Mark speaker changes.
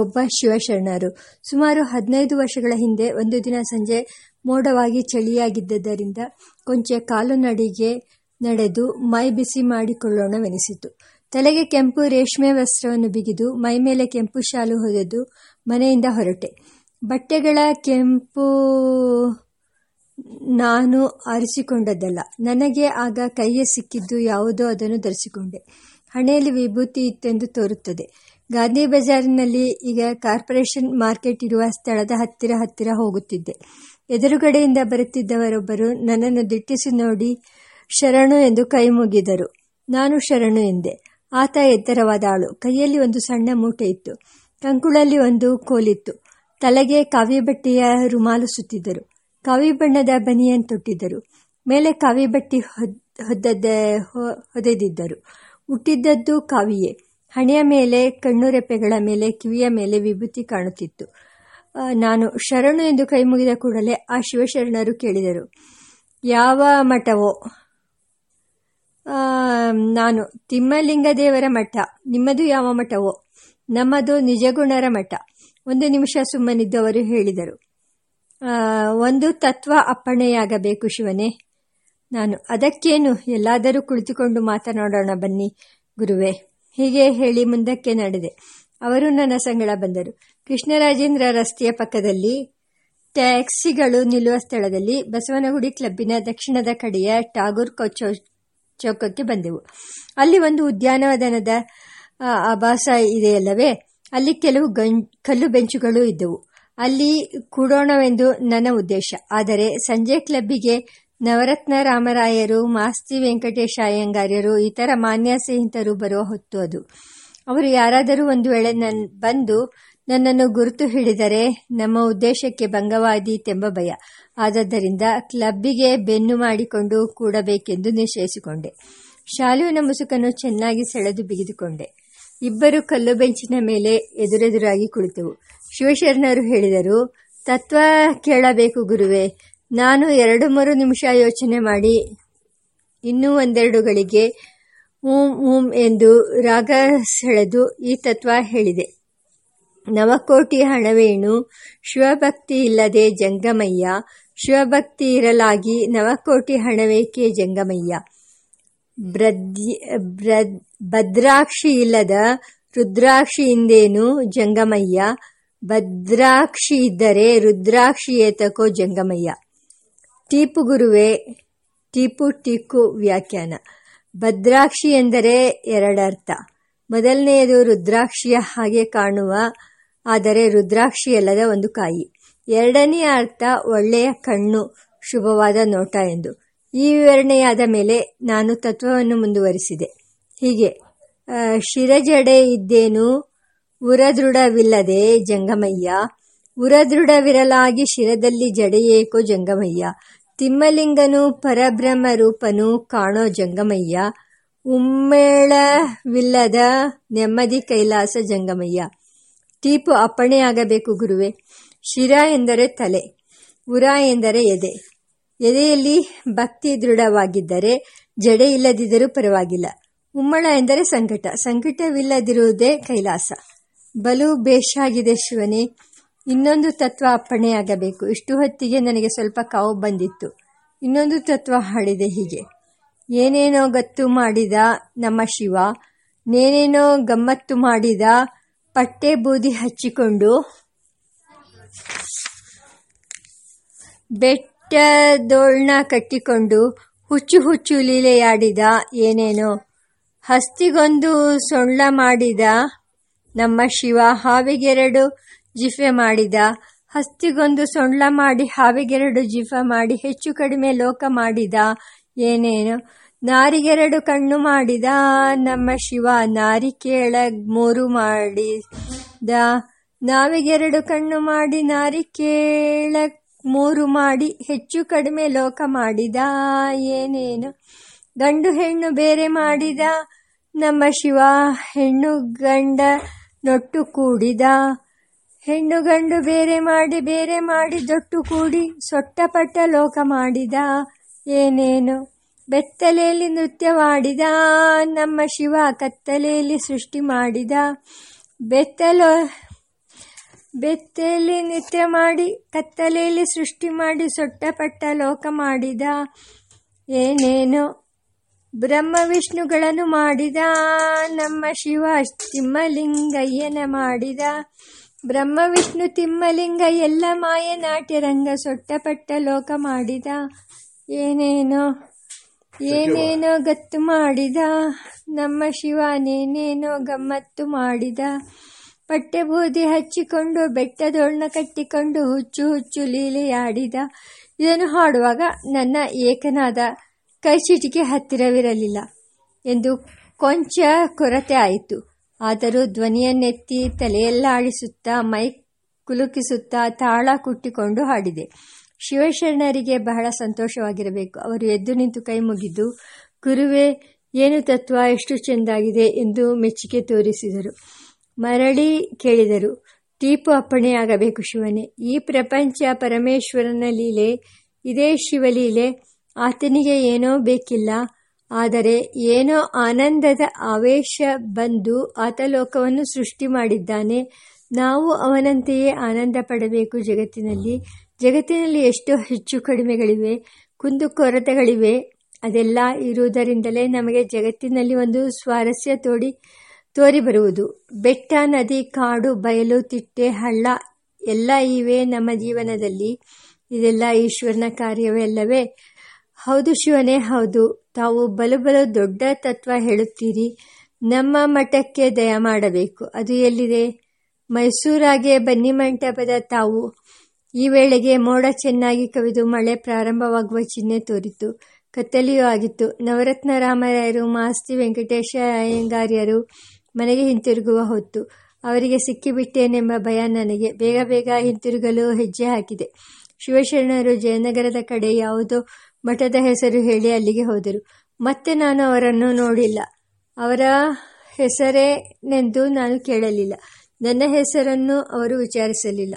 Speaker 1: ಒಬ್ಬ ಶಿವಶರಣರು. ಸುಮಾರು ಹದಿನೈದು ವರ್ಷಗಳ ಹಿಂದೆ ಒಂದು ದಿನ ಸಂಜೆ ಮೋಡವಾಗಿ ಚಳಿಯಾಗಿದ್ದರಿಂದ ಕೊಂಚ ಕಾಲು ನಡಿಗೆ ನಡೆದು ಮೈ ಬಿಸಿ ಮಾಡಿಕೊಳ್ಳೋಣವೆನಿಸಿತು. ತಲೆಗೆ ಕೆಂಪು ರೇಷ್ಮೆ ವಸ್ತ್ರವನ್ನು ಬಿಗಿದು ಮೈ ಮೇಲೆ ಕೆಂಪು ಶಾಲು ಹೊದೆದು ಮನೆಯಿಂದ ಹೊರಟೆ. ಬಟ್ಟೆಗಳ ಕೆಂಪು ನಾನು ಆರಿಸಿಕೊಂಡದ್ದಲ್ಲ. ನನಗೆ ಆಗ ಕೈಯೇ ಸಿಕ್ಕಿದ್ದು ಯಾವುದೋ ಅದನ್ನು ಧರಿಸಿಕೊಂಡೆ. ಹಣೆಯಲ್ಲಿ ವಿಭೂತಿ ಇತ್ತೆಂದು ತೋರುತ್ತದೆ. ಗಾಂಧಿ ಬಜಾರಿನಲ್ಲಿ ಈಗ ಕಾರ್ಪೊರೇಷನ್ ಮಾರ್ಕೆಟ್ ಇರುವ ಸ್ಥಳದ ಹತ್ತಿರ ಹತ್ತಿರ ಹೋಗುತ್ತಿದ್ದೆ ಎದುರುಗಡೆಯಿಂದ ಬರುತ್ತಿದ್ದವರೊಬ್ಬರು ನನ್ನನ್ನು ದಿಟ್ಟಿಸಿ ನೋಡಿ ಶರಣು ಎಂದು ಕೈ ಮುಗಿದರು. ನಾನು ಶರಣು ಎಂದೆ. ಆತ ಎತ್ತರವಾದ ಆಳು. ಕೈಯಲ್ಲಿ ಒಂದು ಸಣ್ಣ ಮೂಟೆ ಇತ್ತು. ಕಂಕುಳಲ್ಲಿ ಒಂದು ಕೋಲಿತ್ತು. ತಲೆಗೆ ಕಾವಿ ಬಟ್ಟೆಯ ರುಮಾಲು ಸುತ್ತಿದ್ದರು. ಕಾವಿ ಬಣ್ಣದ ಬನಿಯನ್ ತೊಟ್ಟಿದ್ದರು. ಮೇಲೆ ಕಾವಿ ಬಟ್ಟಿ ಹೊದ್ದದ ಹೊದೆದಿದ್ದರು. ಹುಟ್ಟಿದ್ದದ್ದು ಕಾವಿಯೇ. ಹಣೆಯ ಮೇಲೆ, ಕಣ್ಣುರೆಪ್ಪೆಗಳ ಮೇಲೆ, ಕಿವಿಯ ಮೇಲೆ ವಿಭೂತಿ ಕಾಣುತ್ತಿತ್ತು. ನಾನು ಶರಣು ಎಂದು ಕೈ ಮುಗಿದ ಕೂಡಲೇ ಆ ಶಿವಶರಣರು ಕೇಳಿದರು, ಯಾವ ಮಠವೋ? ನಾನು ತಿಮ್ಮಲಿಂಗದೇವರ ಮಠ. ನಿಮ್ಮದು ಯಾವ ಮಠವೋ? ನಮ್ಮದು ನಿಜಗುಣರ ಮಠ. ಒಂದು ನಿಮಿಷ ಸುಮ್ಮನಿದ್ದವರು ಹೇಳಿದರು ಒಂದು ತತ್ವ ಅಪ್ಪಣೆಯಾಗಬೇಕು ಶಿವನೇ. ನಾನು ಅದಕ್ಕೇನು? ಎಲ್ಲಾದರೂ ಕುಳಿತುಕೊಂಡು ಮಾತನಾಡೋಣ ಬನ್ನಿ ಗುರುವೆ. ಹೀಗೆ ಹೇಳಿ ಮುಂದಕ್ಕೆ ನಡೆದೆ. ಅವರು ನನ್ನ ಸಂಗಳ ಬಂದರು. ಕೃಷ್ಣರಾಜೇಂದ್ರ ರಸ್ತೆಯ ಪಕ್ಕದಲ್ಲಿ ಟ್ಯಾಕ್ಸಿಗಳು ನಿಲ್ಲುವ ಸ್ಥಳದಲ್ಲಿ ಬಸವನಗುಡಿ ಕ್ಲಬ್ಬಿನ ದಕ್ಷಿಣದ ಕಡೆಯ ಟಾಗೂರ್ ಚೌಕಕ್ಕೆ ಬಂದೆವು. ಅಲ್ಲಿ ಒಂದು ಉದ್ಯಾನವನದ ಆಭಾಸ ಇದೆಯಲ್ಲವೇ? ಅಲ್ಲಿ ಕೆಲವು ಕಲ್ಲು ಬೆಂಚುಗಳು ಇದ್ದವು. ಅಲ್ಲಿ ಕೂಡೋಣವೆಂದು ನನ್ನ ಉದ್ದೇಶ. ಆದರೆ ಸಂಜೆ ಕ್ಲಬ್ಬಿಗೆ ನವರತ್ನ ರಾಮರಾಯರು, ಮಾಸ್ತಿ ವೆಂಕಟೇಶ ಅಯ್ಯಂಗಾರ್ಯರು, ಇತರ ಮಾನ್ಯ ಸ್ನೇಹಿತರು ಬರುವ ಹೊತ್ತು ಅದು. ಅವರು ಯಾರಾದರೂ ಒಂದು ವೇಳೆ ನನ್, ಬಂದು ನನ್ನನ್ನು ಗುರುತು ಹಿಡಿದರೆ ನಮ್ಮ ಉದ್ದೇಶಕ್ಕೆ ಭಂಗವಾದೀತೆಂಬ ಭಯ. ಆದದ್ದರಿಂದ ಕ್ಲಬ್ಬಿಗೆ ಬೆನ್ನು ಮಾಡಿಕೊಂಡು ಕೂಡಬೇಕೆಂದು ನಿಶ್ಚಯಿಸಿಕೊಂಡೆ. ಶಾಲುವಿನ ಮುಸುಕನ್ನು ಚೆನ್ನಾಗಿ ಸೆಳೆದು ಬಿಗಿದುಕೊಂಡೆ. ಇಬ್ಬರು ಕಲ್ಲು ಬೆಂಚಿನ ಮೇಲೆ ಎದುರೆದುರಾಗಿ ಕುಳಿತೆವು. ಶಿವಶರಣರು ಹೇಳಿದರು, ತತ್ವ ಕೇಳಬೇಕು ಗುರುವೆ. ನಾನು ಎರಡು ಮೂರು ನಿಮಿಷ ಯೋಚನೆ ಮಾಡಿ. ಇನ್ನೂ ಒಂದೆರಡು ಗಳಿಗೆ ಊಂ ಊಂ ಎಂದು ರಾಗ ಸೆಳೆದು ಈ ತತ್ವ ಹೇಳಿದೆ. ನವಕೋಟಿ ಹಣವೇಣು, ಶಿವಭಕ್ತಿ ಇಲ್ಲದೆ ಜಂಗಮಯ್ಯ, ಶಿವಭಕ್ತಿ ಇರಲಾಗಿ ನವಕೋಟಿ ಹಣವೇಕೆ ಜಂಗಮಯ್ಯ? ಭದ್ರಾಕ್ಷಿ ಇಲ್ಲದ ರುದ್ರಾಕ್ಷಿಯಿಂದೇನು ಜಂಗಮಯ್ಯ? ಭದ್ರಾಕ್ಷಿ ಇದ್ದರೆ ರುದ್ರಾಕ್ಷಿ ಏತಕೋ ಜಂಗಮಯ್ಯ? ಟೀಪು ಗುರುವೆ ಟೀಪು ಟೀಕು ವ್ಯಾಖ್ಯಾನ. ಭದ್ರಾಕ್ಷಿ ಎಂದರೆ ಎರಡರ್ಥ. ಮೊದಲನೆಯದು ರುದ್ರಾಕ್ಷಿಯ ಹಾಗೆ ಕಾಣುವ, ಆದರೆ ರುದ್ರಾಕ್ಷಿಯಲ್ಲದ ಒಂದು ಕಾಯಿ. ಎರಡನೆಯ ಅರ್ಥ ಒಳ್ಳೆಯ ಕಣ್ಣು, ಶುಭವಾದ ನೋಟ ಎಂದು. ಈ ವಿವರಣೆಯಾದ ಮೇಲೆ ನಾನು ತತ್ವವನ್ನು ಮುಂದುವರಿಸಿದೆ. ಹೀಗೆ ಶಿರಜಡೆ ಇದ್ದೇನು, ಉರದೃಢವಿಲ್ಲದೆ ಜಂಗಮಯ್ಯ ಉರದೃಢವಿರಲಾಗಿ ಶಿರದಲ್ಲಿ ಜಡೆಯೇಕೋ ಜಂಗಮಯ್ಯ. ತಿಮ್ಮಲಿಂಗನು ಪರಬ್ರಹ್ಮ ರೂಪನು ಕಾಣೋ ಜಂಗಮಯ್ಯ. ಉಮ್ಮೇಳವಿಲ್ಲದ ನೆಮ್ಮದಿ ಕೈಲಾಸ ಜಂಗಮಯ್ಯ. ತೀಪು ಅಪ್ಪಣೆಯಾಗಬೇಕು ಗುರುವೆ. ಶಿರ ಎಂದರೆ ತಲೆ, ಉರ ಎಂದರೆ ಎದೆ. ಎದೆಯಲ್ಲಿ ಭಕ್ತಿ ದೃಢವಾಗಿದ್ದರೆ ಜಡೆ ಇಲ್ಲದಿದ್ದರೂ ಪರವಾಗಿಲ್ಲ. ಉಮ್ಮಳ ಎಂದರೆ ಸಂಕಟ, ಸಂಕಟವಿಲ್ಲದಿರುವುದೇ ಕೈಲಾಸ. ಬಲು ಬೇಷಾಗಿದೆ ಶಿವನೇ. ಇನ್ನೊಂದು ತತ್ವ ಅಪ್ಪಣೆಯಾಗಬೇಕು ಇಷ್ಟು ಹೊತ್ತಿಗೆ ನನಗೆ ಸ್ವಲ್ಪ ಕಾವು ಬಂದಿತ್ತು. ಇನ್ನೊಂದು ತತ್ವ ಹಾಡಿದೆ ಹೀಗೆ. ಏನೇನೋ ಗತ್ತು ಮಾಡಿದ ನಮ್ಮ ಶಿವ, ನೇನೇನೋ ಗಮ್ಮತ್ತು ಮಾಡಿದ ಪಟ್ಟೆ ಬೂದಿ ಹಚ್ಚಿಕೊಂಡು ಬೆಟ್ಟದೋಳ್ನ ಕಟ್ಟಿಕೊಂಡು ಹುಚ್ಚು ಹುಚ್ಚು ಲೀಲೆಯಾಡಿದ ಏನೇನೋ. ಹಸ್ತಿಗೊಂದು ಸೊಳ್ಳ ಮಾಡಿದ ನಮ್ಮ ಶಿವ, ಹಾವಿಗೆರಡು ಜಿಫೆ ಮಾಡಿದ. ಹಸ್ತಿಗೊಂದು ಸೊಂಡ್ಲ ಮಾಡಿ ಹಾವಿಗೆರಡು ಜಿಫ ಮಾಡಿ ಹೆಚ್ಚು ಕಡಿಮೆ ಲೋಕ ಮಾಡಿದ. ಏನೇನು? ನಾರಿಗೆರಡು ಕಣ್ಣು ಮಾಡಿದ. ನಮ್ಮ ಶಿವ ನಾರಿ ಕೇಳಗ್ ಮೂರು ಮಾಡಿದ. ನಾವಿಗೆರಡು ಕಣ್ಣು ಮಾಡಿ ನಾರಿ ಕೇಳಕ್ ಮೂರು ಮಾಡಿ ಹೆಚ್ಚು ಕಡಿಮೆ ಲೋಕ ಮಾಡಿದ. ಏನೇನು? ಗಂಡು ಹೆಣ್ಣು ಬೇರೆ ಮಾಡಿದ. ನಮ್ಮ ಶಿವ ಹೆಣ್ಣು ಗಂಡ ನೊಟ್ಟು ಕೂಡಿದ. ಹೆಣ್ಣು ಗಂಡು ಬೇರೆ ಮಾಡಿ ಬೇರೆ ಮಾಡಿ ದೊಟ್ಟು ಕೂಡಿ ಸೊಟ್ಟಪಟ್ಟ ಲೋಕ ಮಾಡಿದ. ಏನೇನು? ಬೆತ್ತಲೆಯಲ್ಲಿ ನೃತ್ಯವಾಡಿದ ನಮ್ಮ ಶಿವ ಕತ್ತಲೆಯಲ್ಲಿ ಸೃಷ್ಟಿ ಮಾಡಿದ. ಬೆತ್ತಲ, ಬೆತ್ತಲೆಯಲ್ಲಿ ನೃತ್ಯ ಮಾಡಿ, ಕತ್ತಲೆಯಲ್ಲಿ ಸೃಷ್ಟಿ ಮಾಡಿ ಸೊಟ್ಟಪಟ್ಟ ಲೋಕ ಮಾಡಿದ. ಏನೇನು? ಬ್ರಹ್ಮ ವಿಷ್ಣುಗಳನ್ನು ಮಾಡಿದ. ನಮ್ಮ ಶಿವ ತಿಮ್ಮಲಿಂಗಯ್ಯನ ಮಾಡಿದ. ಬ್ರಹ್ಮ, ವಿಷ್ಣು, ತಿಮ್ಮಲಿಂಗ, ಎಲ್ಲ ಮಾಯ ನಾಟ್ಯರಂಗ ಸೊಟ್ಟಪಟ್ಟ ಲೋಕ ಮಾಡಿದ. ಏನೇನೋ ಏನೇನೋ ಗತ್ತು ಮಾಡಿದ. ನಮ್ಮ ಶಿವನೇನೇನೋ ಗಮ್ಮತ್ತು ಮಾಡಿದ. ಪಟ್ಟೆಬೂದಿ ಹಚ್ಚಿಕೊಂಡು ಬೆಟ್ಟದೊಣ್ಣ ಕಟ್ಟಿಕೊಂಡು, ಹುಚ್ಚು ಹುಚ್ಚು ಲೀಲೆಯಾಡಿದ. ಇದನ್ನು ಹಾಡುವಾಗ ನನ್ನ ಏಕನಾದ ಕೈಚೀಟಿಗೆ ಹತ್ತಿರವಿರಲಿಲ್ಲ ಎಂದು ಕೊಂಚ ಕೊರತೆ ಆಯಿತು. ಆದರೂ ಧ್ವನಿಯನ್ನೆತ್ತಿ ತಲೆಯಲ್ಲಾಡಿಸುತ್ತಾ, ಮೈ ಕುಲುಕಿಸುತ್ತಾ ತಾಳ ಕುಟ್ಟಿಕೊಂಡು ಹಾಡಿದೆ. ಶಿವಶರಣರಿಗೆ ಬಹಳ ಸಂತೋಷವಾಗಿರಬೇಕು. ಅವರು ಎದ್ದು ನಿಂತು ಕೈ ಮುಗಿದು, ಗುರುವೇ, ಏನು ತತ್ವ? ಎಷ್ಟು ಚೆಂದಾಗಿದೆ? ಎಂದು ಮೆಚ್ಚುಗೆ ತೋರಿಸಿದರು. ಮರಳಿ ಕೇಳಿದರು, ದೀಪು ಅಪ್ಪಣೆಯಾಗಬೇಕು ಶಿವನೇ. ಈ ಪ್ರಪಂಚ ಪರಮೇಶ್ವರನ ಲೀಲೆ, ಇದೇ ಶಿವಲೀಲೆ. ಆತನಿಗೆ ಏನೋ ಬೇಕಿಲ್ಲ. ಆದರೆ ಏನೋ ಆನಂದದ ಆವೇಶ ಬಂದು ಆತ ಲೋಕವನ್ನು ಸೃಷ್ಟಿ ಮಾಡಿದ್ದಾನೆ. ನಾವು ಅವನಂತೆಯೇ ಆನಂದ ಪಡಬೇಕು ಜಗತ್ತಿನಲ್ಲಿ. ಜಗತ್ತಿನಲ್ಲಿ ಎಷ್ಟೋ ಹೆಚ್ಚು ಕಡಿಮೆಗಳಿವೆ ಕುಂದುಕೊರತೆಗಳಿವೆ ಅದೆಲ್ಲ ಇರುವುದರಿಂದಲೇ ನಮಗೆ ಜಗತ್ತಿನಲ್ಲಿ ಒಂದು ಸ್ವಾರಸ್ಯ ತೋಡಿ, ತೋರಿಬರುವುದು. ಬೆಟ್ಟ, ನದಿ, ಕಾಡು, ಬಯಲು, ತಿಟ್ಟೆ, ಹಳ್ಳ ಎಲ್ಲ ಇವೆ ನಮ್ಮ ಜೀವನದಲ್ಲಿ. ಇದೆಲ್ಲ ಈಶ್ವರನ ಕಾರ್ಯವೇ ಹೌದು ಶಿವನೇ, ಹೌದು. ತಾವು ಬಲು ಬಲು ದೊಡ್ಡ ತತ್ವ ಹೇಳುತ್ತೀರಿ. ನಮ್ಮ ಮಠಕ್ಕೆ ದಯ ಮಾಡಬೇಕು. ಅದು ಎಲ್ಲಿದೆ? ಮೈಸೂರಾಗೆ ಬನ್ನಿ ಮಂಟಪದ ತಾವು. ಈ ವೇಳೆಗೆ ಮೋಡ ಚೆನ್ನಾಗಿ ಕವಿದು ಮಳೆ ಪ್ರಾರಂಭವಾಗುವ ಚಿಹ್ನೆ ತೋರಿತು. ಕತ್ತಲೆಯೂ ಆಗಿತ್ತು. ನವರತ್ನ ರಾಮರಾಯರು ಮಾಸ್ತಿ ವೆಂಕಟೇಶ ಅಯ್ಯಂಗಾರ್ಯರು ಮನೆಗೆ ಹಿಂತಿರುಗುವ ಹೊತ್ತು ಅವರಿಗೆ ಸಿಕ್ಕಿಬಿಟ್ಟೇನೆಂಬ ಭಯ ನನಗೆ. ಬೇಗ ಬೇಗ ಹಿಂತಿರುಗಲು ಹೆಜ್ಜೆ ಹಾಕಿದೆ. ಶಿವಶರಣರು ಜಯನಗರದ ಕಡೆ ಯಾವುದೋ ಮಠದ ಹೆಸರು ಹೇಳಿ ಅಲ್ಲಿಗೆ ಹೋದರು. ಮತ್ತೆ ನಾನು ಅವರನ್ನು ನೋಡಿಲ್ಲ. ಅವರ ಹೆಸರೇನೆಂದು ನಾನು ಕೇಳಲಿಲ್ಲ. ನನ್ನ ಹೆಸರನ್ನು ಅವರು ವಿಚಾರಿಸಲಿಲ್ಲ.